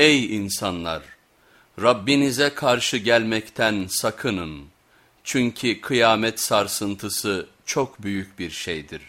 Ey insanlar! Rabbinize karşı gelmekten sakının. Çünkü kıyamet sarsıntısı çok büyük bir şeydir.